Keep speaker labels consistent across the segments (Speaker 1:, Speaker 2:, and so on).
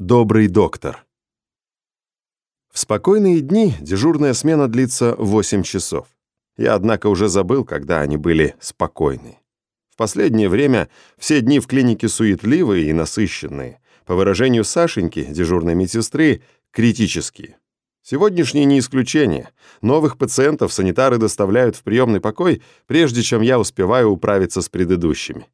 Speaker 1: Добрый доктор. В спокойные дни дежурная смена длится 8 часов. Я, однако, уже забыл, когда они были спокойны. В последнее время все дни в клинике суетливые и насыщенные. По выражению Сашеньки, дежурной медсестры, критические. Сегодняшнее не исключение. Новых пациентов санитары доставляют в приемный покой, прежде чем я успеваю управиться с предыдущими.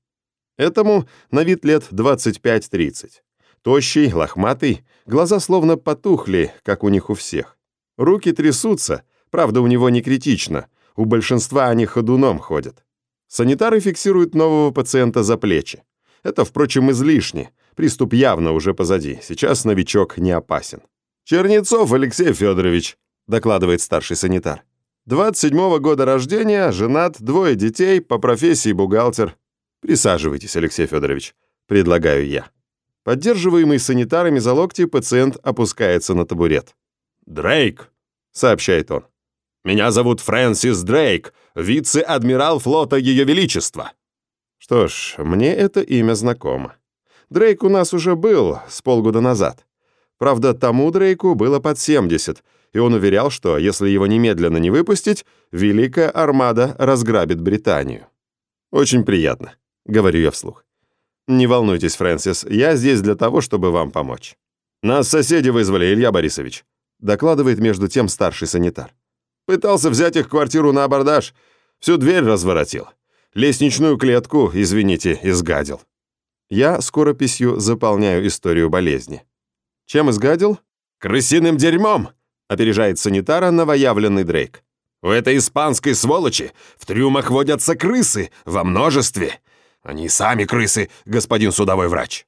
Speaker 1: Этому на вид лет 25-30. Тощий, лохматый, глаза словно потухли, как у них у всех. Руки трясутся, правда, у него не критично, у большинства они ходуном ходят. Санитары фиксируют нового пациента за плечи. Это, впрочем, излишне. Приступ явно уже позади. Сейчас новичок не опасен. «Чернецов Алексей Федорович», — докладывает старший санитар. «27-го года рождения, женат, двое детей, по профессии бухгалтер». «Присаживайтесь, Алексей Федорович», — предлагаю я. Поддерживаемый санитарами за локти, пациент опускается на табурет.
Speaker 2: «Дрейк», —
Speaker 1: сообщает он.
Speaker 2: «Меня зовут Фрэнсис Дрейк, вице-адмирал флота Ее Величества».
Speaker 1: Что ж, мне это имя знакомо. Дрейк у нас уже был с полгода назад. Правда, тому Дрейку было под 70, и он уверял, что если его немедленно не выпустить, Великая Армада разграбит Британию. «Очень приятно», — говорю я вслух. «Не волнуйтесь, Фрэнсис, я здесь для того, чтобы вам помочь». «Нас соседи вызвали, Илья Борисович», — докладывает между тем старший санитар. «Пытался взять их квартиру на абордаж, всю дверь разворотил. Лестничную клетку, извините, изгадил». Я скорописью заполняю историю болезни. Чем изгадил?
Speaker 2: «Крысиным дерьмом», — опережает санитара новоявленный Дрейк. «У этой испанской сволочи в трюмах водятся крысы во множестве. Они сами крысы, господин судовой врач.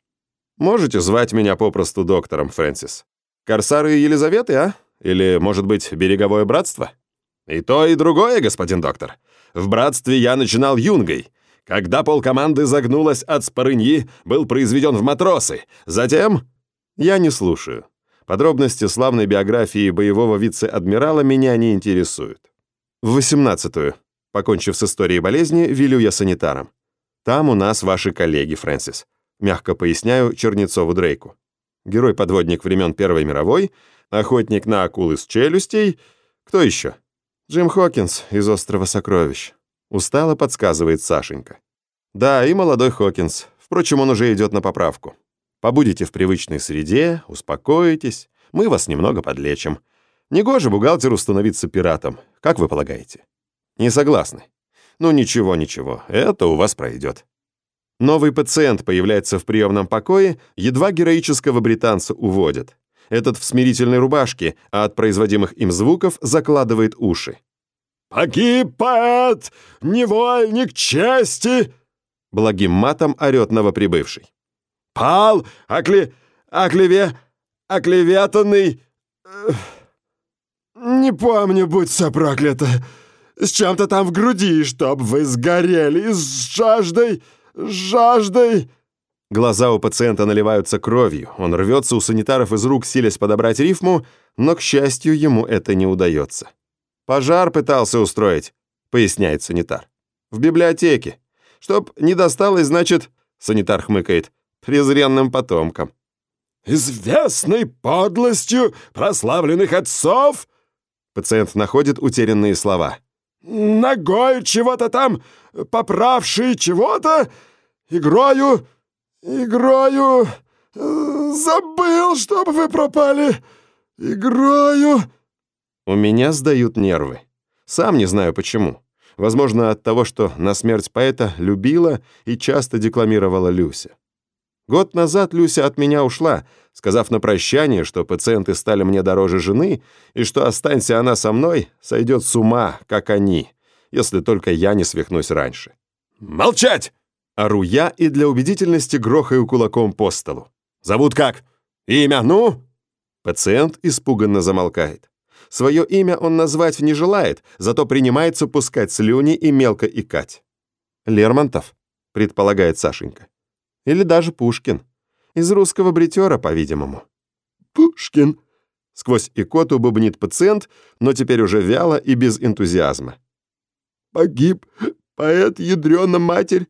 Speaker 1: Можете звать меня попросту доктором, Фрэнсис. Корсары Елизаветы, а? Или, может быть, береговое братство?
Speaker 2: И то, и другое, господин доктор. В братстве я начинал юнгой. Когда полкоманды загнулась от спорыньи, был произведен в матросы. Затем...
Speaker 1: Я не слушаю. Подробности славной биографии боевого вице-адмирала меня не интересуют. В восемнадцатую, покончив с историей болезни, велю я санитарам. Там у нас ваши коллеги, Фрэнсис. Мягко поясняю Чернецову Дрейку. Герой-подводник времен Первой мировой, охотник на акулы с челюстей. Кто еще? Джим Хокинс из «Острова сокровищ». Устало подсказывает Сашенька. Да, и молодой Хокинс. Впрочем, он уже идет на поправку. Побудете в привычной среде, успокоитесь, мы вас немного подлечим. Негоже бухгалтеру становиться пиратом, как вы полагаете? Не согласны? Ну ничего, ничего, это у вас пройдет. Новый пациент появляется в приемном покое, едва героического британца уводят. Этот в смирительной рубашке, а от производимых им звуков закладывает уши.
Speaker 2: «Погиб поэт! Невольник чести!»
Speaker 1: Благим матом орет новоприбывший.
Speaker 2: «Пал! Окле... оклеве... оклеветанный...» «Не помню, будь все проклято!» С чем-то там в груди, чтоб вы сгорели с жаждой, жаждой!»
Speaker 1: Глаза у пациента наливаются кровью, он рвется у санитаров из рук, силясь подобрать рифму, но, к счастью, ему это не удается. «Пожар пытался устроить», — поясняет санитар. «В библиотеке. Чтоб не досталось, значит...» — санитар хмыкает. «Презренным потомкам».
Speaker 2: «Известной подлостью прославленных отцов?»
Speaker 1: Пациент находит утерянные слова
Speaker 2: ногой чего-то там, поправший чего-то, играю, играю, забыл, чтобы вы пропали, играю».
Speaker 1: У меня сдают нервы. Сам не знаю почему. Возможно, от того, что на смерть поэта любила и часто декламировала Люся. Год назад Люся от меня ушла, сказав на прощание, что пациенты стали мне дороже жены, и что останься она со мной, сойдет с ума, как они, если только я не свихнусь раньше.
Speaker 2: «Молчать!»
Speaker 1: Ору я и для убедительности грохаю кулаком по столу.
Speaker 2: «Зовут как? Имя, ну?»
Speaker 1: Пациент испуганно замолкает. Свое имя он назвать не желает, зато принимается пускать слюни и мелко икать. «Лермонтов», — предполагает Сашенька. Или даже Пушкин. Из русского бритера, по-видимому.
Speaker 2: «Пушкин!»
Speaker 1: Сквозь икоту бубнит пациент, но теперь уже вяло и без энтузиазма.
Speaker 2: «Погиб поэт ядрёна матерь,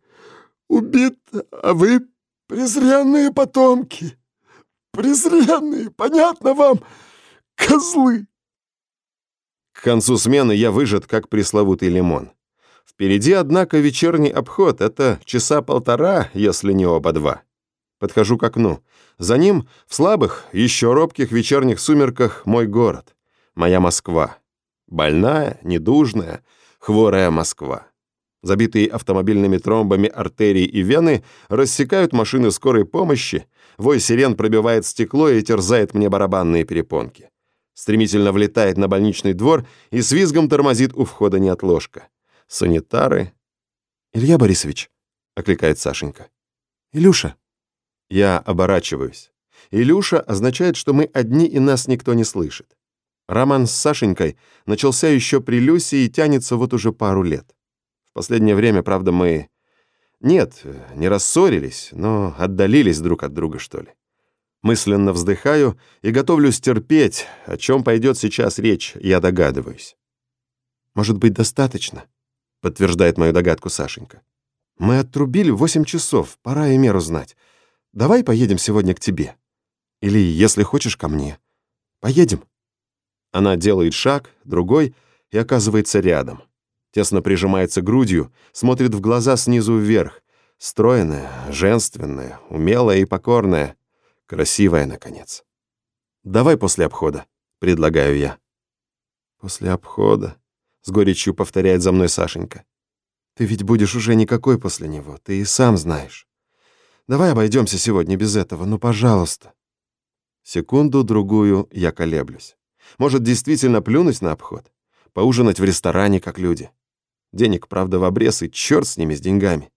Speaker 2: убит, а вы презренные потомки. презренные, понятно вам, козлы!»
Speaker 1: К концу смены я выжат, как пресловутый лимон. Впереди, однако, вечерний обход. Это часа полтора, если не оба два. Подхожу к окну. За ним, в слабых, еще робких вечерних сумерках, мой город. Моя Москва. Больная, недужная, хворая Москва. Забитые автомобильными тромбами артерии и вены рассекают машины скорой помощи, вой сирен пробивает стекло и терзает мне барабанные перепонки. Стремительно влетает на больничный двор и с визгом тормозит у входа неотложка. Санитары... «Илья Борисович», — окликает Сашенька. «Илюша». Я оборачиваюсь. «Илюша» означает, что мы одни и нас никто не слышит. Роман с Сашенькой начался еще при Люсе и тянется вот уже пару лет. В последнее время, правда, мы... Нет, не рассорились, но отдалились друг от друга, что ли. Мысленно вздыхаю и готовлюсь терпеть, о чем пойдет сейчас речь, я догадываюсь. «Может быть, достаточно?» — подтверждает мою догадку Сашенька. «Мы отрубили восемь часов, пора и меру знать. Давай поедем сегодня к тебе. Или, если хочешь, ко мне. Поедем». Она делает шаг, другой, и оказывается рядом. Тесно прижимается грудью, смотрит в глаза снизу вверх. Стройная, женственная, умелая и покорная. Красивая, наконец. «Давай после обхода», — предлагаю я. «После обхода», — с горечью повторяет за мной Сашенька. «Ты ведь будешь уже никакой после него, ты и сам знаешь. Давай обойдемся сегодня без этого, ну, пожалуйста». Секунду-другую я колеблюсь. Может, действительно плюнуть на обход? Поужинать в ресторане, как люди? Денег, правда, в обрез, и черт с ними, с деньгами.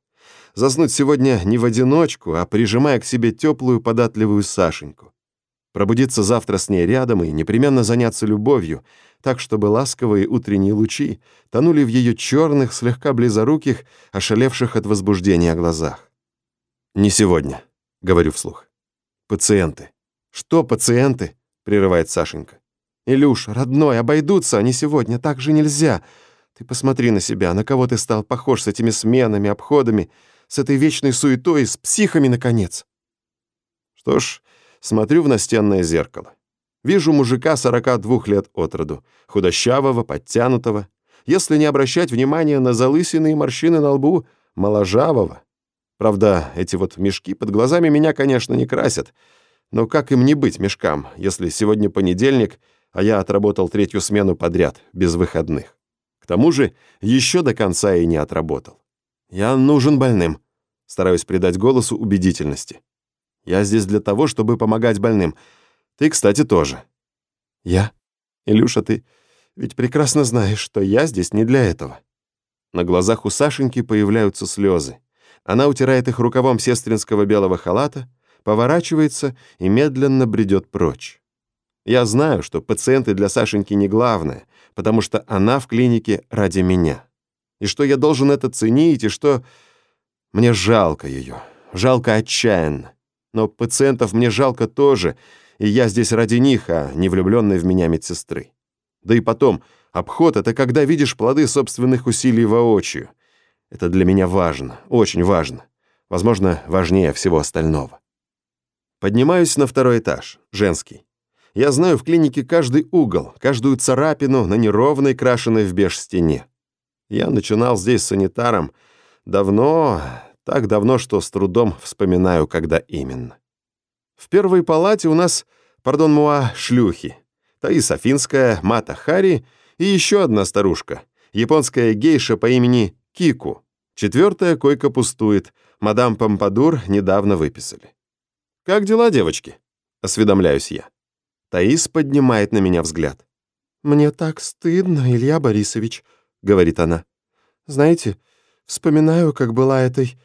Speaker 1: Заснуть сегодня не в одиночку, а прижимая к себе теплую, податливую Сашеньку. Пробудиться завтра с ней рядом и непременно заняться любовью, так, чтобы ласковые утренние лучи тонули в ее черных, слегка близоруких, ошалевших от возбуждения глазах. «Не сегодня», — говорю вслух. «Пациенты». «Что пациенты?» — прерывает Сашенька. «Илюш, родной, обойдутся они сегодня, так же нельзя. Ты посмотри на себя, на кого ты стал похож с этими сменами, обходами, с этой вечной суетой, с психами, наконец». Что ж, смотрю в настенное зеркало. Вижу мужика 42 лет от роду, худощавого, подтянутого. Если не обращать внимания на залысины и морщины на лбу, моложавого. Правда, эти вот мешки под глазами меня, конечно, не красят. Но как им не быть мешкам, если сегодня понедельник — а я отработал третью смену подряд, без выходных. К тому же еще до конца и не отработал. Я нужен больным. Стараюсь придать голосу убедительности. Я здесь для того, чтобы помогать больным. Ты, кстати, тоже. Я? Илюша, ты ведь прекрасно знаешь, что я здесь не для этого. На глазах у Сашеньки появляются слезы. Она утирает их рукавом сестринского белого халата, поворачивается и медленно бредет прочь. Я знаю, что пациенты для Сашеньки не главное, потому что она в клинике ради меня. И что я должен это ценить, и что... Мне жалко ее, жалко отчаянно. Но пациентов мне жалко тоже, и я здесь ради них, а не влюбленной в меня медсестры. Да и потом, обход — это когда видишь плоды собственных усилий воочию. Это для меня важно, очень важно. Возможно, важнее всего остального. Поднимаюсь на второй этаж, женский. Я знаю в клинике каждый угол, каждую царапину на неровной, крашенной в беж стене. Я начинал здесь санитаром давно, так давно, что с трудом вспоминаю, когда именно. В первой палате у нас, пардон, муа, шлюхи. Таис Афинская, Мата Хари и еще одна старушка, японская гейша по имени Кику. Четвертая койка пустует, мадам Помпадур недавно выписали. «Как дела, девочки?» — осведомляюсь я. Таис поднимает на меня взгляд. «Мне так стыдно, Илья Борисович», — говорит она. «Знаете, вспоминаю, как была этой...»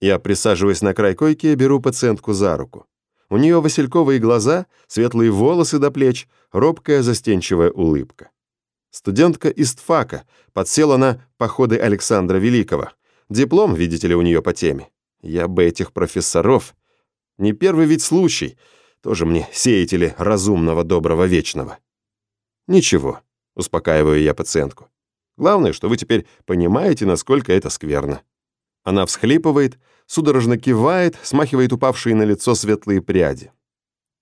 Speaker 1: Я присаживаюсь на край койки и беру пациентку за руку. У нее васильковые глаза, светлые волосы до плеч, робкая застенчивая улыбка. Студентка из ТФАКа, подсела на «Походы Александра Великого». Диплом, видите ли, у нее по теме. Я бы этих профессоров... Не первый ведь случай — тоже мне сеятели разумного, доброго, вечного. Ничего, успокаиваю я пациентку. Главное, что вы теперь понимаете, насколько это скверно. Она всхлипывает, судорожно кивает, смахивает упавшие на лицо светлые пряди.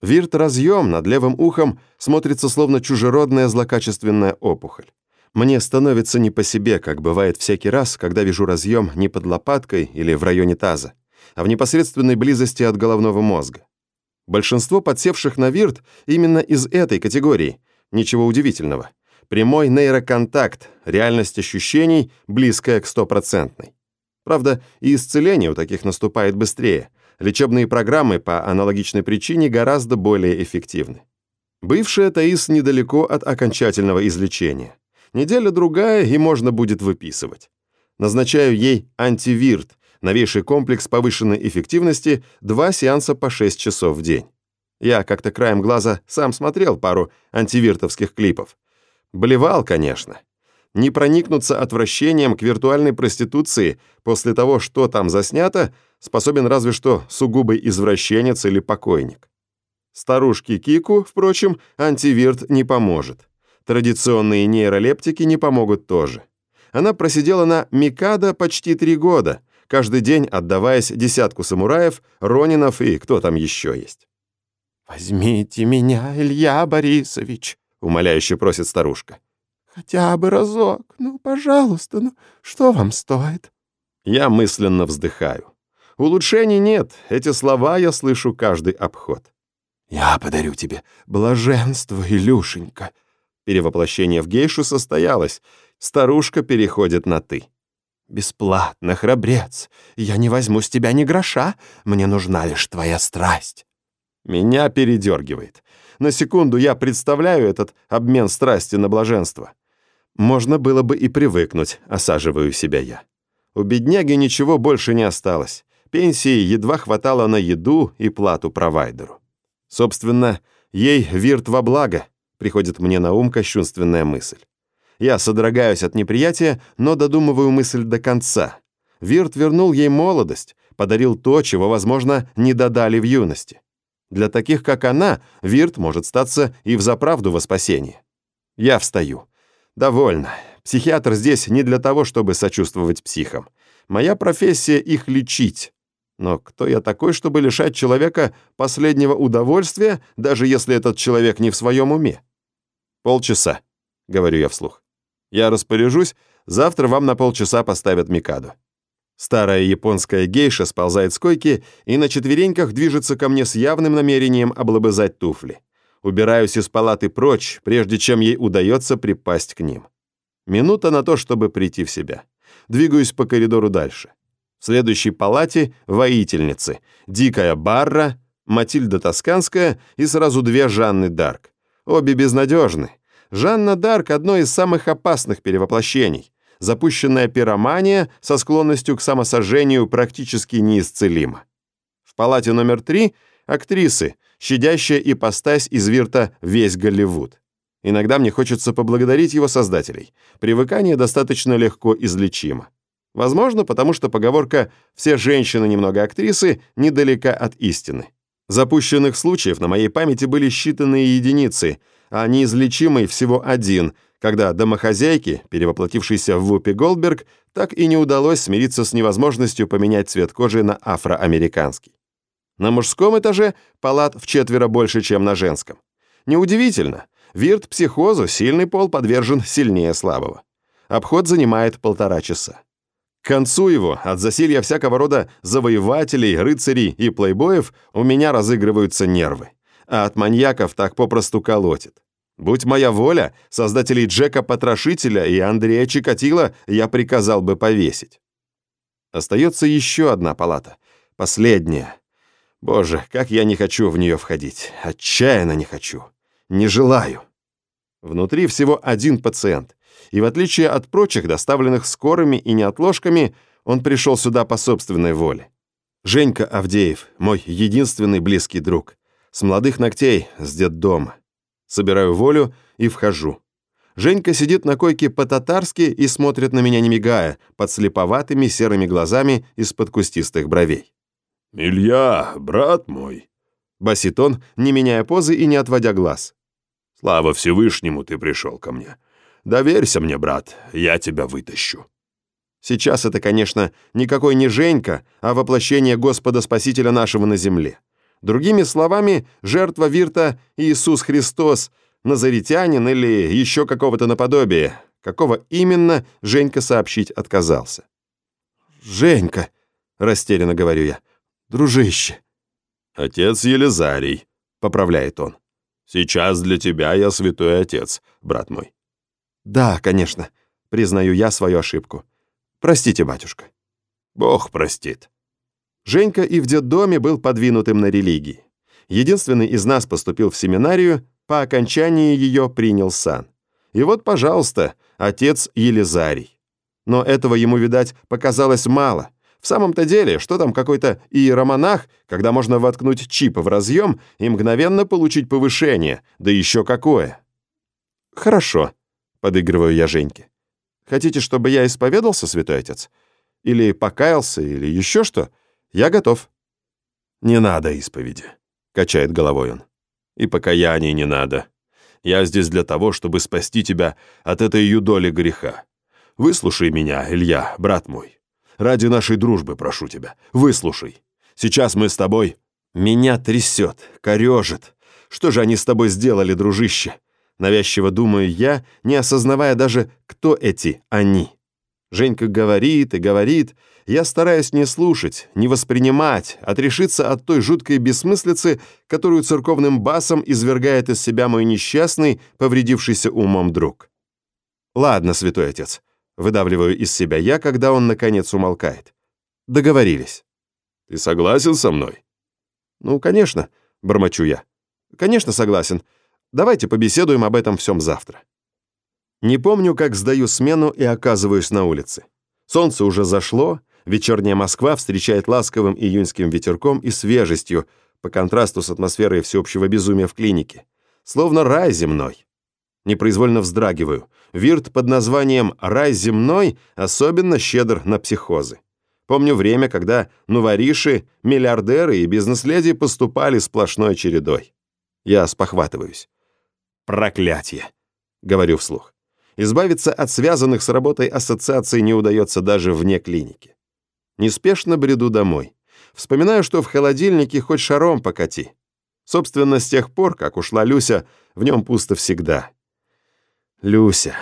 Speaker 1: Вирт-разъем над левым ухом смотрится словно чужеродная злокачественная опухоль. Мне становится не по себе, как бывает всякий раз, когда вижу разъем не под лопаткой или в районе таза, а в непосредственной близости от головного мозга. Большинство подсевших на вирт именно из этой категории. Ничего удивительного. Прямой нейроконтакт, реальность ощущений, близкая к стопроцентной. Правда, и исцеление у таких наступает быстрее. Лечебные программы по аналогичной причине гораздо более эффективны. Бывшая Таис недалеко от окончательного излечения. Неделя-другая, и можно будет выписывать. Назначаю ей антивирт, новейший комплекс повышенной эффективности, два сеанса по 6 часов в день. Я как-то краем глаза сам смотрел пару антивиртовских клипов. Блевал, конечно. Не проникнуться отвращением к виртуальной проституции после того, что там заснято, способен разве что сугубый извращенец или покойник. Старушке Кику, впрочем, антивирт не поможет. Традиционные нейролептики не помогут тоже. Она просидела на Микадо почти три года, каждый день отдаваясь десятку самураев, ронинов и кто там еще есть.
Speaker 3: «Возьмите меня, Илья Борисович», — умоляюще просит старушка. «Хотя бы разок, ну, пожалуйста, ну, что вам стоит?»
Speaker 1: Я мысленно вздыхаю. Улучшений нет, эти слова я слышу каждый обход.
Speaker 3: «Я подарю тебе блаженство, Илюшенька».
Speaker 1: Перевоплощение в гейшу состоялось. Старушка переходит на «ты».
Speaker 3: «Бесплатно, храбрец. Я не возьму с тебя ни гроша. Мне нужна лишь твоя страсть».
Speaker 1: Меня передергивает. На секунду я представляю этот обмен страсти на блаженство. Можно было бы и привыкнуть, осаживаю себя я. У бедняги ничего больше не осталось. Пенсии едва хватало на еду и плату провайдеру. Собственно, ей вирт во благо, приходит мне на ум кощунственная мысль. Я содрогаюсь от неприятия, но додумываю мысль до конца. Вирт вернул ей молодость, подарил то, чего, возможно, не додали в юности. Для таких, как она, Вирт может статься и взаправду во спасение. Я встаю. Довольно. Психиатр здесь не для того, чтобы сочувствовать психам. Моя профессия — их лечить. Но кто я такой, чтобы лишать человека последнего удовольствия, даже если этот человек не в своем уме? Полчаса, — говорю я вслух. Я распоряжусь, завтра вам на полчаса поставят Микадо. Старая японская гейша сползает с койки и на четвереньках движется ко мне с явным намерением облобызать туфли. Убираюсь из палаты прочь, прежде чем ей удается припасть к ним. Минута на то, чтобы прийти в себя. Двигаюсь по коридору дальше. В следующей палате воительницы. Дикая Барра, Матильда Тосканская и сразу две Жанны Дарк. Обе безнадежны. Жанна Дарк — одно из самых опасных перевоплощений. Запущенная пиромания со склонностью к самосожжению практически неисцелима. В палате номер три — актрисы, щадящая ипостась из вирта «Весь Голливуд». Иногда мне хочется поблагодарить его создателей. Привыкание достаточно легко излечимо. Возможно, потому что поговорка «все женщины немного актрисы» недалека от истины. Запущенных случаев на моей памяти были считанные единицы — а неизлечимый всего один, когда домохозяйке, перевоплотившейся в Вупи Голдберг, так и не удалось смириться с невозможностью поменять цвет кожи на афроамериканский. На мужском этаже палат в четверо больше, чем на женском. Неудивительно, вирт психозу сильный пол подвержен сильнее слабого. Обход занимает полтора часа. К концу его от засилья всякого рода завоевателей, рыцарей и плейбоев у меня разыгрываются нервы а от маньяков так попросту колотит. Будь моя воля, создателей Джека Потрошителя и Андрея Чикатила я приказал бы повесить. Остается еще одна палата, последняя. Боже, как я не хочу в нее входить, отчаянно не хочу, не желаю. Внутри всего один пациент, и в отличие от прочих, доставленных скорыми и неотложками, он пришел сюда по собственной воле. Женька Авдеев, мой единственный близкий друг. С молодых ногтей, с детдома. Собираю волю и вхожу. Женька сидит на койке по-татарски и смотрит на меня не мигая, под слеповатыми серыми глазами из-под кустистых бровей.
Speaker 2: «Илья, брат мой!»
Speaker 1: Басит он, не меняя позы и не отводя глаз.
Speaker 2: «Слава Всевышнему ты пришел ко мне. Доверься мне, брат, я тебя вытащу».
Speaker 1: Сейчас это, конечно, никакой не Женька, а воплощение Господа Спасителя нашего на земле. Другими словами, жертва Вирта Иисус Христос, назаритянин или еще какого-то наподобия. Какого именно, Женька сообщить отказался.
Speaker 3: «Женька», — растерянно говорю я, — «дружище».
Speaker 2: «Отец Елизарий», — поправляет он. «Сейчас для тебя я святой отец, брат мой».
Speaker 1: «Да, конечно», — признаю я свою ошибку. «Простите, батюшка».
Speaker 2: «Бог простит».
Speaker 1: Женька и в детдоме был подвинутым на религии. Единственный из нас поступил в семинарию, по окончании ее принял сан. И вот, пожалуйста, отец Елизарий. Но этого ему, видать, показалось мало. В самом-то деле, что там какой-то иеромонах, когда можно воткнуть чип в разъем и мгновенно получить повышение, да еще какое. «Хорошо», — подыгрываю я Женьке. «Хотите, чтобы я исповедался, святой отец? Или покаялся, или еще что? Я готов».
Speaker 2: «Не надо исповеди», — качает головой он. «И покаяния не надо. Я здесь для того, чтобы спасти тебя от этой юдоли греха. Выслушай меня, Илья, брат мой. Ради нашей дружбы прошу тебя, выслушай. Сейчас мы с тобой...»
Speaker 1: «Меня трясет, корежит. Что же они с тобой сделали, дружище?» Навязчиво думаю я, не осознавая даже, кто эти «они». Женька говорит и говорит, я стараюсь не слушать, не воспринимать, отрешиться от той жуткой бессмыслицы, которую церковным басом извергает из себя мой несчастный, повредившийся умом друг. «Ладно, святой отец», — выдавливаю из себя я, когда он, наконец, умолкает. «Договорились».
Speaker 2: «Ты согласен со мной?»
Speaker 1: «Ну, конечно», — бормочу я. «Конечно согласен. Давайте побеседуем об этом всем завтра». Не помню, как сдаю смену и оказываюсь на улице. Солнце уже зашло, вечерняя Москва встречает ласковым июньским ветерком и свежестью, по контрасту с атмосферой всеобщего безумия в клинике. Словно рай земной. Непроизвольно вздрагиваю. Вирт под названием «Рай земной» особенно щедр на психозы. Помню время, когда новориши, миллиардеры и бизнес-леди поступали сплошной чередой. Я спохватываюсь. «Проклятие!» — говорю вслух. Избавиться от связанных с работой ассоциаций не удается даже вне клиники. Неспешно бреду домой. Вспоминаю, что в холодильнике хоть шаром покати. Собственно, с тех пор, как ушла Люся, в нем пусто всегда. Люся.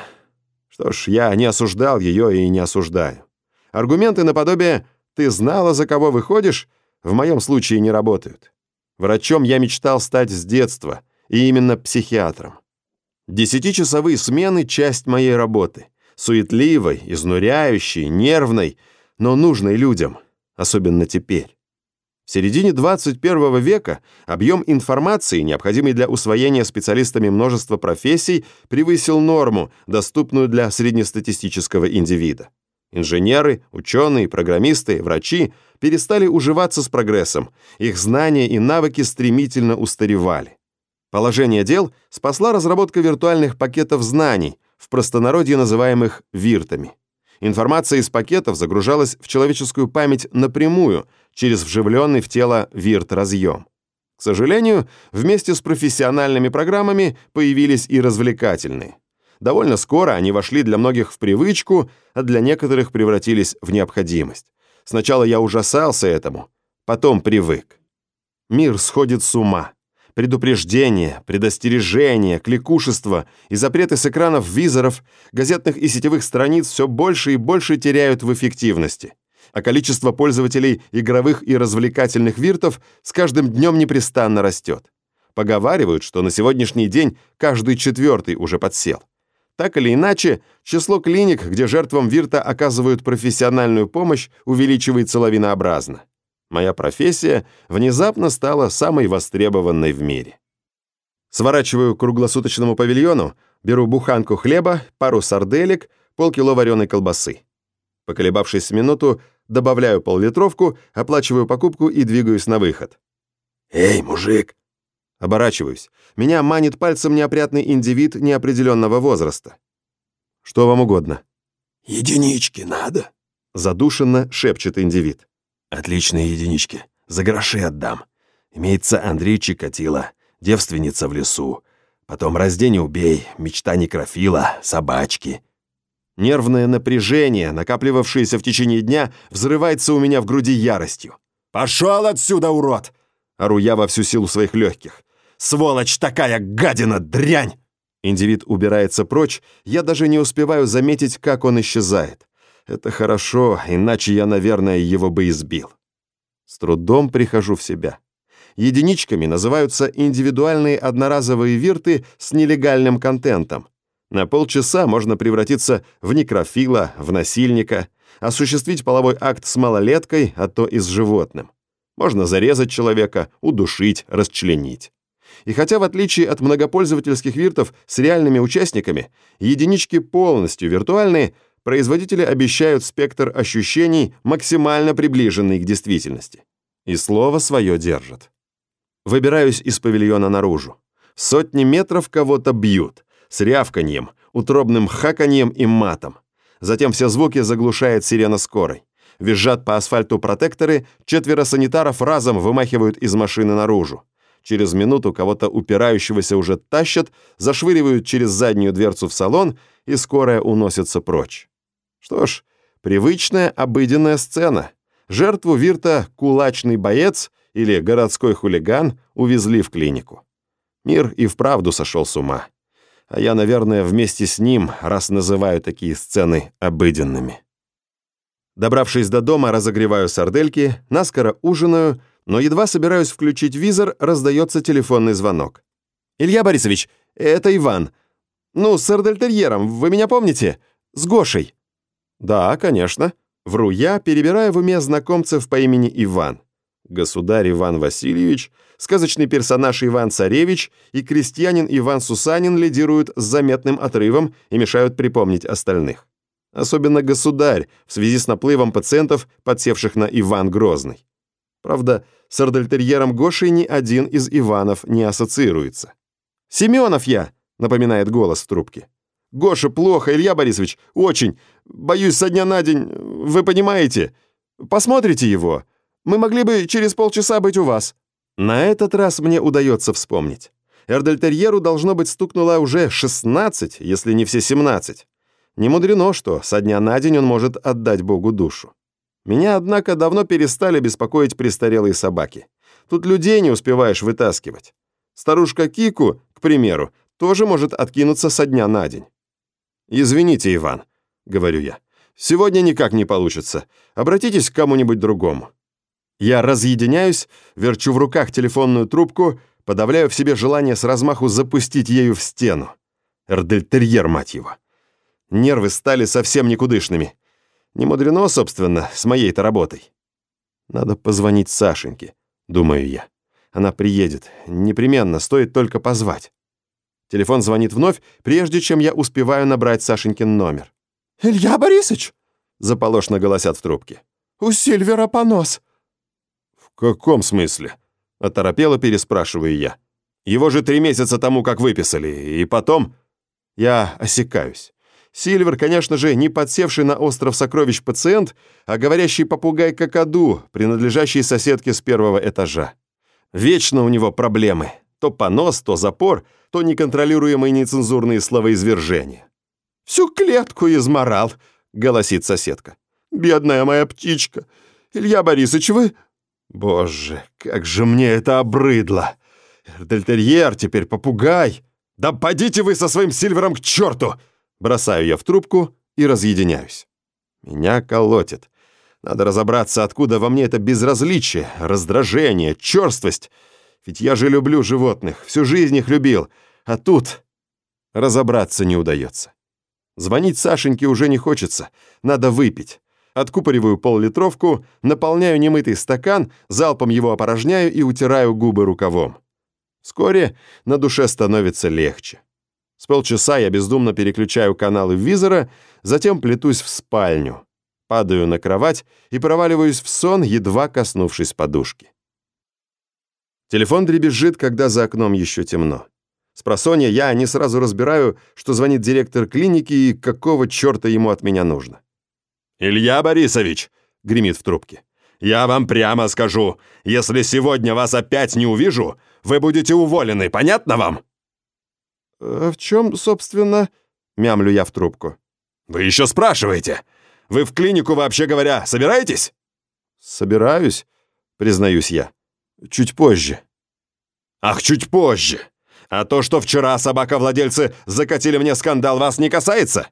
Speaker 1: Что ж, я не осуждал ее и не осуждаю. Аргументы наподобие «ты знала, за кого выходишь» в моем случае не работают. Врачом я мечтал стать с детства, и именно психиатром. Десятичасовые смены — часть моей работы. Суетливой, изнуряющей, нервной, но нужной людям, особенно теперь. В середине 21 века объем информации, необходимый для усвоения специалистами множества профессий, превысил норму, доступную для среднестатистического индивида. Инженеры, ученые, программисты, врачи перестали уживаться с прогрессом, их знания и навыки стремительно устаревали. Положение дел спасла разработка виртуальных пакетов знаний, в простонародье называемых виртами. Информация из пакетов загружалась в человеческую память напрямую, через вживленный в тело вирт-разъем. К сожалению, вместе с профессиональными программами появились и развлекательные. Довольно скоро они вошли для многих в привычку, а для некоторых превратились в необходимость. Сначала я ужасался этому, потом привык. Мир сходит с ума. Предупреждения, предостережения, кликушество и запреты с экранов визоров, газетных и сетевых страниц все больше и больше теряют в эффективности. А количество пользователей игровых и развлекательных виртов с каждым днем непрестанно растет. Поговаривают, что на сегодняшний день каждый четвертый уже подсел. Так или иначе, число клиник, где жертвам вирта оказывают профессиональную помощь, увеличивается лавинообразно моя профессия внезапно стала самой востребованной в мире. Сворачиваю к круглосуточному павильону, беру буханку хлеба, пару сарделек, полкило вареной колбасы. Поколебавшись минуту, добавляю поллитровку, оплачиваю покупку и двигаюсь на выход.
Speaker 2: «Эй, мужик!»
Speaker 1: Оборачиваюсь. Меня манит пальцем неопрятный индивид неопределенного возраста. «Что вам угодно?»
Speaker 2: «Единички надо?»
Speaker 1: Задушенно шепчет индивид.
Speaker 2: Отличные единички. За гроши отдам. Имеется Андрей Чикатило, девственница в лесу. Потом раздень убей, мечта некрофила, собачки.
Speaker 1: Нервное напряжение, накапливавшееся в течение дня, взрывается у меня в груди яростью. «Пошел отсюда, урод!» Ору я во всю силу своих легких. «Сволочь такая, гадина, дрянь!» Индивид убирается прочь, я даже не успеваю заметить, как он исчезает. Это хорошо, иначе я, наверное, его бы избил. С трудом прихожу в себя. Единичками называются индивидуальные одноразовые вирты с нелегальным контентом. На полчаса можно превратиться в некрофила, в насильника, осуществить половой акт с малолеткой, а то и с животным. Можно зарезать человека, удушить, расчленить. И хотя в отличие от многопользовательских виртов с реальными участниками, единички полностью виртуальные, производители обещают спектр ощущений, максимально приближенный к действительности. И слово свое держат. Выбираюсь из павильона наружу. Сотни метров кого-то бьют. С рявканьем, утробным хаканьем и матом. Затем все звуки заглушает сирена скорой. Визжат по асфальту протекторы, четверо санитаров разом вымахивают из машины наружу. Через минуту кого-то упирающегося уже тащат, зашвыривают через заднюю дверцу в салон, и скорая уносится прочь. Что ж, привычная обыденная сцена. Жертву Вирта «Кулачный боец» или «Городской хулиган» увезли в клинику. Мир и вправду сошел с ума. А я, наверное, вместе с ним, раз называю такие сцены обыденными. Добравшись до дома, разогреваю сардельки, наскоро ужинаю, но едва собираюсь включить визор, раздается телефонный звонок. «Илья Борисович, это Иван. Ну, с сардельтерьером, вы меня помните? С Гошей». «Да, конечно». Вру я, перебирая в уме знакомцев по имени Иван. Государь Иван Васильевич, сказочный персонаж Иван Царевич и крестьянин Иван Сусанин лидируют с заметным отрывом и мешают припомнить остальных. Особенно государь в связи с наплывом пациентов, подсевших на Иван Грозный. Правда, с ардельтерьером Гошей ни один из Иванов не ассоциируется. «Семенов я!» — напоминает голос в трубке. «Гоша, плохо, Илья Борисович, очень. Боюсь, со дня на день, вы понимаете. Посмотрите его. Мы могли бы через полчаса быть у вас». На этот раз мне удается вспомнить. Эрдельтерьеру должно быть стукнуло уже 16, если не все 17. Не мудрено, что со дня на день он может отдать Богу душу. Меня, однако, давно перестали беспокоить престарелые собаки. Тут людей не успеваешь вытаскивать. Старушка Кику, к примеру, тоже может откинуться со дня на день. «Извините, Иван», — говорю я. «Сегодня никак не получится. Обратитесь к кому-нибудь другому». Я разъединяюсь, верчу в руках телефонную трубку, подавляю в себе желание с размаху запустить ею в стену. Эрдельтерьер, мать его. Нервы стали совсем никудышными. Не мудрено, собственно, с моей-то работой. Надо позвонить Сашеньке, думаю я. Она приедет. Непременно, стоит только позвать. Телефон звонит вновь, прежде чем я успеваю набрать Сашенькин номер.
Speaker 3: «Илья Борисович!»
Speaker 1: — заполошно голосят в трубке.
Speaker 3: «У Сильвера понос!»
Speaker 1: «В каком смысле?» — оторопело переспрашиваю я. «Его же три месяца тому как выписали, и потом...» Я осекаюсь. Сильвер, конечно же, не подсевший на остров сокровищ пациент, а говорящий попугай какаду, принадлежащий соседке с первого этажа. Вечно у него проблемы. То понос, то запор, то неконтролируемые нецензурные словоизвержения.
Speaker 3: «Всю клетку изморал», — голосит соседка. «Бедная моя птичка! Илья Борисович, вы...»
Speaker 1: «Боже, как же мне это обрыдло! Дельтерьер, теперь попугай! Да подите вы со своим Сильвером к черту!» Бросаю я в трубку и разъединяюсь. Меня колотит. Надо разобраться, откуда во мне это безразличие, раздражение, черствость. Ведь я же люблю животных, всю жизнь их любил. А тут разобраться не удается. Звонить Сашеньке уже не хочется, надо выпить. Откупориваю пол-литровку, наполняю немытый стакан, залпом его опорожняю и утираю губы рукавом. Вскоре на душе становится легче. С полчаса я бездумно переключаю каналы визора, затем плетусь в спальню, падаю на кровать и проваливаюсь в сон, едва коснувшись подушки. Телефон дребезжит, когда за окном еще темно. С просонья я не сразу разбираю, что звонит директор клиники и какого черта ему от меня нужно. «Илья Борисович!» — гремит в трубке. «Я вам прямо скажу, если сегодня вас опять не увижу, вы будете уволены, понятно вам?»
Speaker 3: «В чем, собственно...» — мямлю я в трубку.
Speaker 1: «Вы еще спрашиваете? Вы в клинику, вообще говоря, собираетесь?»
Speaker 3: «Собираюсь», — признаюсь я.
Speaker 1: Чуть позже.
Speaker 2: Ах, чуть позже. А то, что вчера собака-владельцы закатили мне скандал, вас не касается?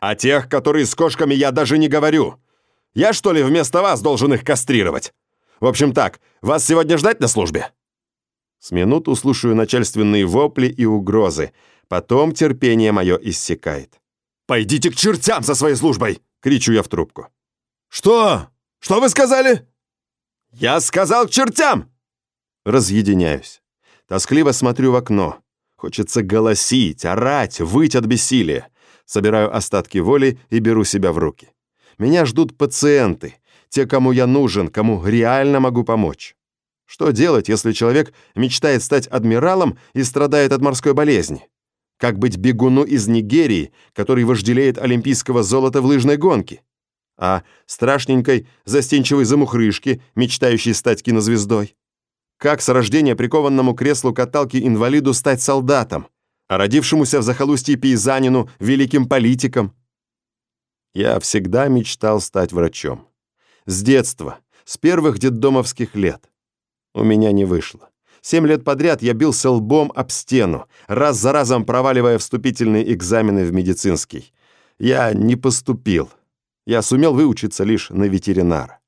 Speaker 2: О тех, которые с кошками, я даже не говорю. Я, что ли, вместо вас должен их кастрировать? В общем так, вас сегодня ждать на службе?»
Speaker 1: С минуту слушаю начальственные вопли и угрозы. Потом терпение мое иссякает.
Speaker 2: «Пойдите к чертям со своей службой!» — кричу я в трубку.
Speaker 3: «Что? Что вы сказали?»
Speaker 2: «Я сказал к чертям!»
Speaker 1: Разъединяюсь. Тоскливо смотрю в окно. Хочется голосить, орать, выть от бессилия. Собираю остатки воли и беру себя в руки. Меня ждут пациенты, те, кому я нужен, кому реально могу помочь. Что делать, если человек мечтает стать адмиралом и страдает от морской болезни? Как быть бегуну из Нигерии, который вожделеет олимпийского золота в лыжной гонке? А страшненькой, застенчивой замухрышке, мечтающей стать кинозвездой? Как с рождения прикованному креслу каталки инвалиду стать солдатом, родившемуся в захолустье пейзанину великим политиком? Я всегда мечтал стать врачом. С детства, с первых детдомовских лет. У меня не вышло. Семь лет подряд я бился лбом об стену, раз за разом проваливая вступительные экзамены в медицинский. Я не поступил. Я сумел выучиться лишь на ветеринара.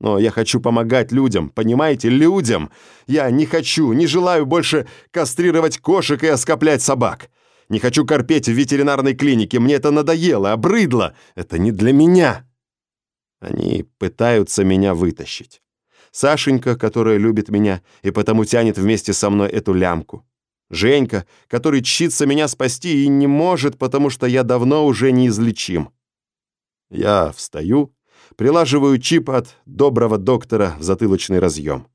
Speaker 1: Но я хочу помогать людям, понимаете, людям. Я не хочу, не желаю больше кастрировать кошек и оскоплять собак. Не хочу корпеть в ветеринарной клинике, мне это надоело, обрыдло. Это не для меня. Они пытаются меня вытащить. Сашенька, которая любит меня и потому тянет вместе со мной эту лямку. Женька, который чится меня спасти и не может, потому что я давно уже неизлечим. Я встаю, прилаживаю чип от доброго доктора в затылочный разъем.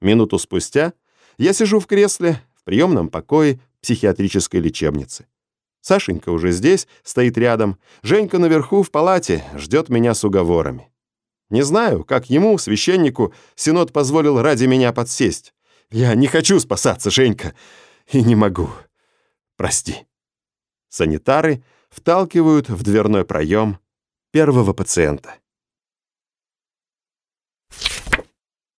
Speaker 1: Минуту спустя я сижу в кресле в приемном покое психиатрической лечебницы. Сашенька уже здесь, стоит рядом. Женька наверху в палате ждет меня с уговорами. Не знаю, как ему, священнику, Синод позволил ради меня подсесть. Я не хочу спасаться, Женька, и не могу. Прости. Санитары вталкивают в дверной проем первого пациента.